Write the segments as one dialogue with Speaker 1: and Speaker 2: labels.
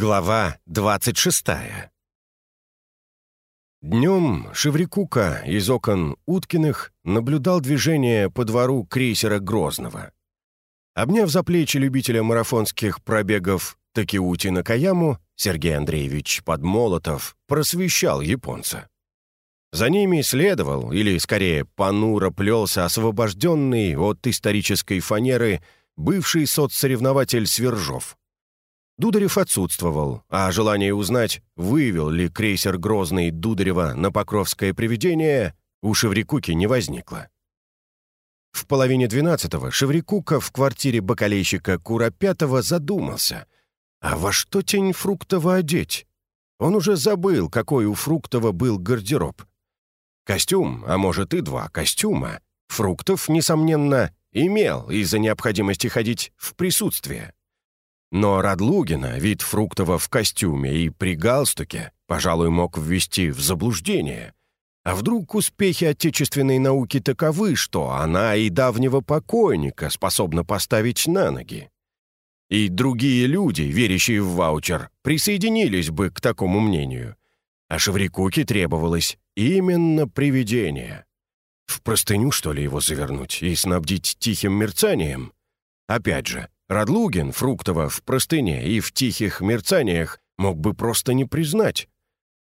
Speaker 1: Глава 26 Днем Шеврикука из окон Уткиных наблюдал движение по двору крейсера Грозного. Обняв за плечи любителя марафонских пробегов Такиути Накаяму, Сергей Андреевич Подмолотов просвещал японца. За ними следовал, или, скорее, понуро плелся освобожденный от исторической фанеры бывший соцсоревнователь Свержов — Дударев отсутствовал, а желание узнать, вывел ли крейсер Грозный Дударева на Покровское привидение, у Шеврикуки не возникло. В половине двенадцатого Шеврикука в квартире бакалейщика Куропятова задумался, а во что тень Фруктова одеть? Он уже забыл, какой у Фруктова был гардероб. Костюм, а может и два костюма, Фруктов, несомненно, имел из-за необходимости ходить в присутствие. Но Радлугина вид Фруктова в костюме и при галстуке, пожалуй, мог ввести в заблуждение. А вдруг успехи отечественной науки таковы, что она и давнего покойника способна поставить на ноги? И другие люди, верящие в ваучер, присоединились бы к такому мнению. А Шеврикуке требовалось именно привидение. В простыню, что ли, его завернуть и снабдить тихим мерцанием? Опять же, Радлугин Фруктова в простыне и в тихих мерцаниях мог бы просто не признать.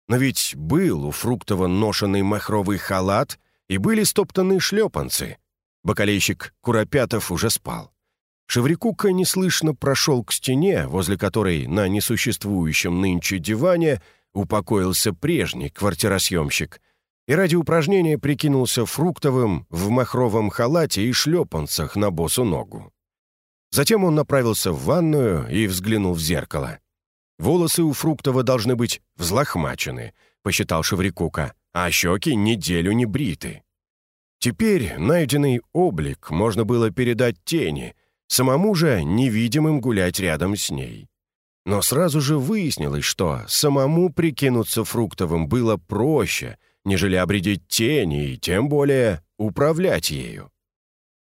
Speaker 1: Но ведь был у Фруктова ношенный махровый халат и были стоптаны шлепанцы. Бакалейщик Куропятов уже спал. Шеврикука неслышно прошел к стене, возле которой на несуществующем нынче диване упокоился прежний квартиросъемщик, и ради упражнения прикинулся Фруктовым в махровом халате и шлепанцах на босу ногу. Затем он направился в ванную и взглянул в зеркало. «Волосы у Фруктова должны быть взлохмачены», — посчитал Шеврикука, «а щеки неделю не бриты». Теперь найденный облик можно было передать тени, самому же невидимым гулять рядом с ней. Но сразу же выяснилось, что самому прикинуться Фруктовым было проще, нежели обредить тени и тем более управлять ею.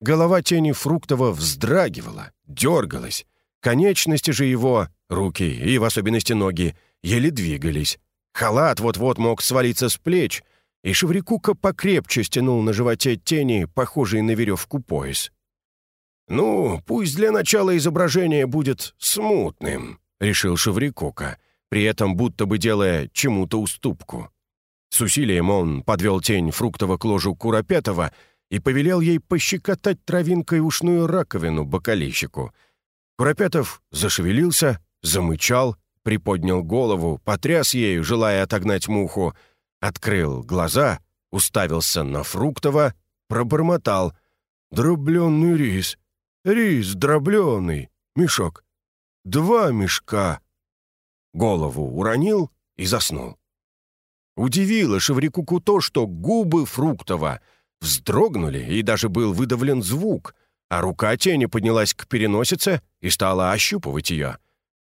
Speaker 1: Голова тени Фруктова вздрагивала, дергалась. Конечности же его, руки и в особенности ноги, еле двигались. Халат вот-вот мог свалиться с плеч, и Шеврикука покрепче стянул на животе тени, похожий на веревку пояс. «Ну, пусть для начала изображение будет смутным», — решил Шеврикука, при этом будто бы делая чему-то уступку. С усилием он подвел тень Фруктова к ложу Куропятова и повелел ей пощекотать травинкой ушную раковину бокалейщику. Куропятов зашевелился, замычал, приподнял голову, потряс ею, желая отогнать муху, открыл глаза, уставился на Фруктова, пробормотал. «Дробленый рис! Рис дробленый! Мешок! Два мешка!» Голову уронил и заснул. Удивило Шеврикуку то, что губы Фруктова — вздрогнули, и даже был выдавлен звук, а рука тени поднялась к переносице и стала ощупывать ее.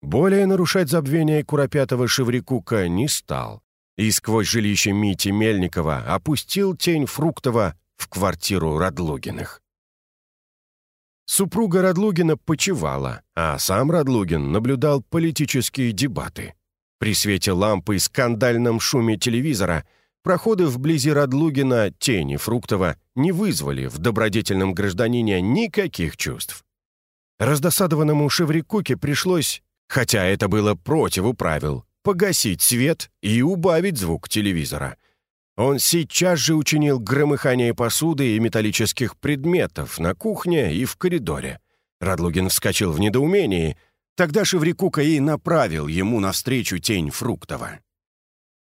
Speaker 1: Более нарушать забвение Куропятого Шеврикука не стал, и сквозь жилище Мити Мельникова опустил тень Фруктова в квартиру Радлугиных. Супруга Радлугина почевала, а сам Радлугин наблюдал политические дебаты. При свете лампы и скандальном шуме телевизора – Проходы вблизи Радлугина, тени Фруктова не вызвали в добродетельном гражданине никаких чувств. Раздосадованному Шеврикуке пришлось, хотя это было противу правил, погасить свет и убавить звук телевизора. Он сейчас же учинил громыхание посуды и металлических предметов на кухне и в коридоре. Радлугин вскочил в недоумении, тогда Шеврикука и направил ему навстречу тень Фруктова.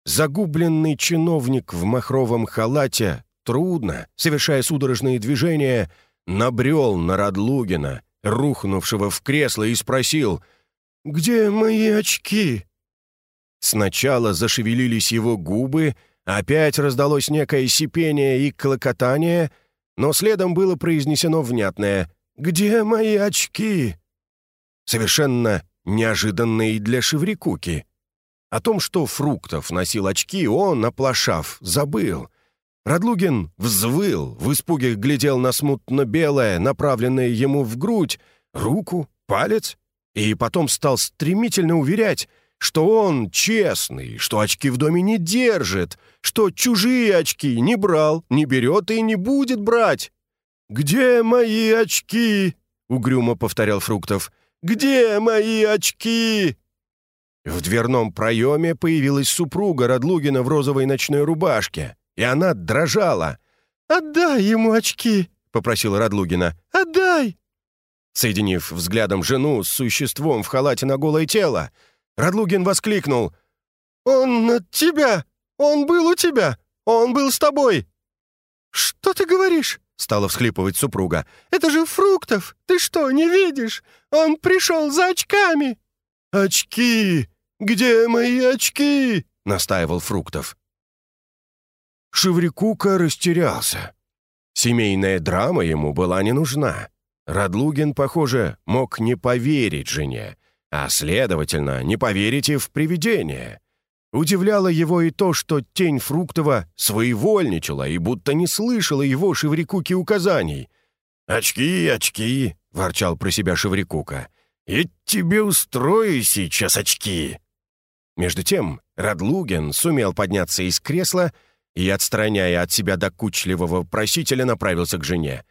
Speaker 1: Загубленный чиновник в махровом халате трудно, совершая судорожные движения, набрел на Радлугина, рухнувшего в кресло, и спросил «Где мои очки?» Сначала зашевелились его губы, опять раздалось некое сипение и клокотание, но следом было произнесено внятное «Где мои очки?» Совершенно неожиданно и для Шеврикуки. О том, что Фруктов носил очки, он, оплошав, забыл. Радлугин взвыл, в испуге глядел на смутно-белое, направленное ему в грудь, руку, палец, и потом стал стремительно уверять, что он честный, что очки в доме не держит, что чужие очки не брал, не берет и не будет брать. «Где мои очки?» — угрюмо повторял Фруктов. «Где мои очки?» В дверном проеме появилась супруга Радлугина в розовой ночной рубашке, и она дрожала. «Отдай ему очки!» — попросила Радлугина. «Отдай!» Соединив взглядом жену с существом в халате на голое тело, Радлугин воскликнул. «Он от тебя! Он был у тебя! Он был с тобой!» «Что ты говоришь?» — стала всхлипывать супруга. «Это же Фруктов! Ты что, не видишь? Он пришел за очками!» «Очки! Где мои очки?» — настаивал Фруктов. Шеврикука растерялся. Семейная драма ему была не нужна. Радлугин, похоже, мог не поверить жене, а, следовательно, не поверить и в привидение. Удивляло его и то, что тень Фруктова своевольничала и будто не слышала его Шеврикуки указаний. «Очки, очки!» — ворчал про себя Шеврикука. «Я тебе устрою сейчас очки!» Между тем Радлугин сумел подняться из кресла и, отстраняя от себя докучливого просителя, направился к жене.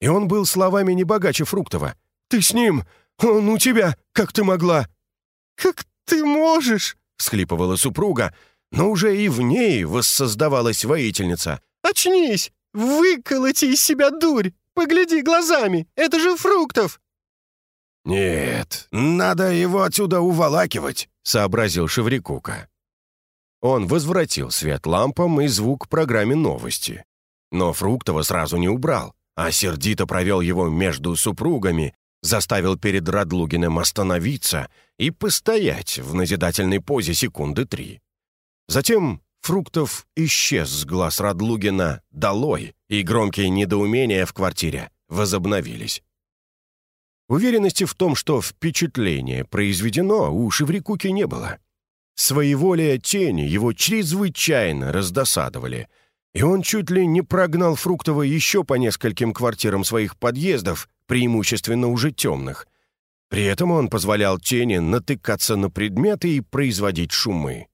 Speaker 1: И он был словами не богаче Фруктова. «Ты с ним! Он у тебя! Как ты могла?» «Как ты можешь?» — всхлипывала супруга, но уже и в ней воссоздавалась воительница. «Очнись! Выколоти из себя дурь! Погляди глазами! Это же Фруктов!» «Нет, надо его отсюда уволакивать», — сообразил Шеврикука. Он возвратил свет лампам и звук программе новости. Но Фруктова сразу не убрал, а сердито провел его между супругами, заставил перед Радлугиным остановиться и постоять в назидательной позе секунды три. Затем Фруктов исчез с глаз Радлугина долой, и громкие недоумения в квартире возобновились. Уверенности в том, что впечатление произведено, у Шеврикуки не было. Своеволие тени его чрезвычайно раздосадовали, и он чуть ли не прогнал Фруктова еще по нескольким квартирам своих подъездов, преимущественно уже темных. При этом он позволял тени натыкаться на предметы и производить шумы.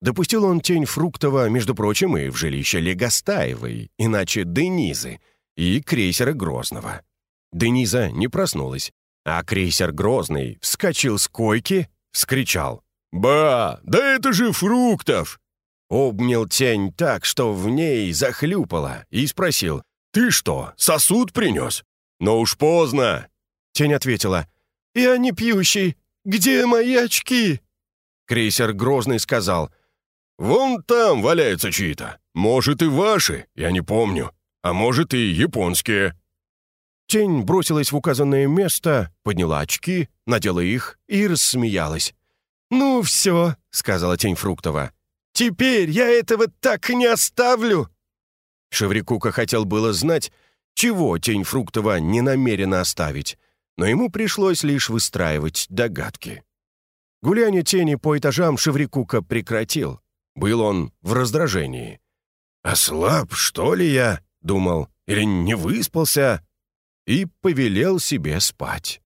Speaker 1: Допустил он тень Фруктова, между прочим, и в жилище Легостаевой, иначе Денизы, и крейсера Грозного. Дениза не проснулась, а крейсер Грозный вскочил с койки, вскричал. «Ба, да это же фруктов!» Обнял тень так, что в ней захлюпало, и спросил. «Ты что, сосуд принес?» «Но уж поздно!» Тень ответила. «Я не пьющий. Где мои очки?» Крейсер Грозный сказал. «Вон там валяются чьи-то. Может, и ваши, я не помню. А может, и японские». Тень бросилась в указанное место, подняла очки, надела их и рассмеялась. «Ну все», — сказала тень Фруктова. «Теперь я этого так не оставлю!» Шеврикука хотел было знать, чего тень Фруктова не намерена оставить, но ему пришлось лишь выстраивать догадки. Гуляние тени по этажам Шеврикука прекратил. Был он в раздражении. «Ослаб, что ли я?» — думал. «Или не выспался?» И повелел себе спать.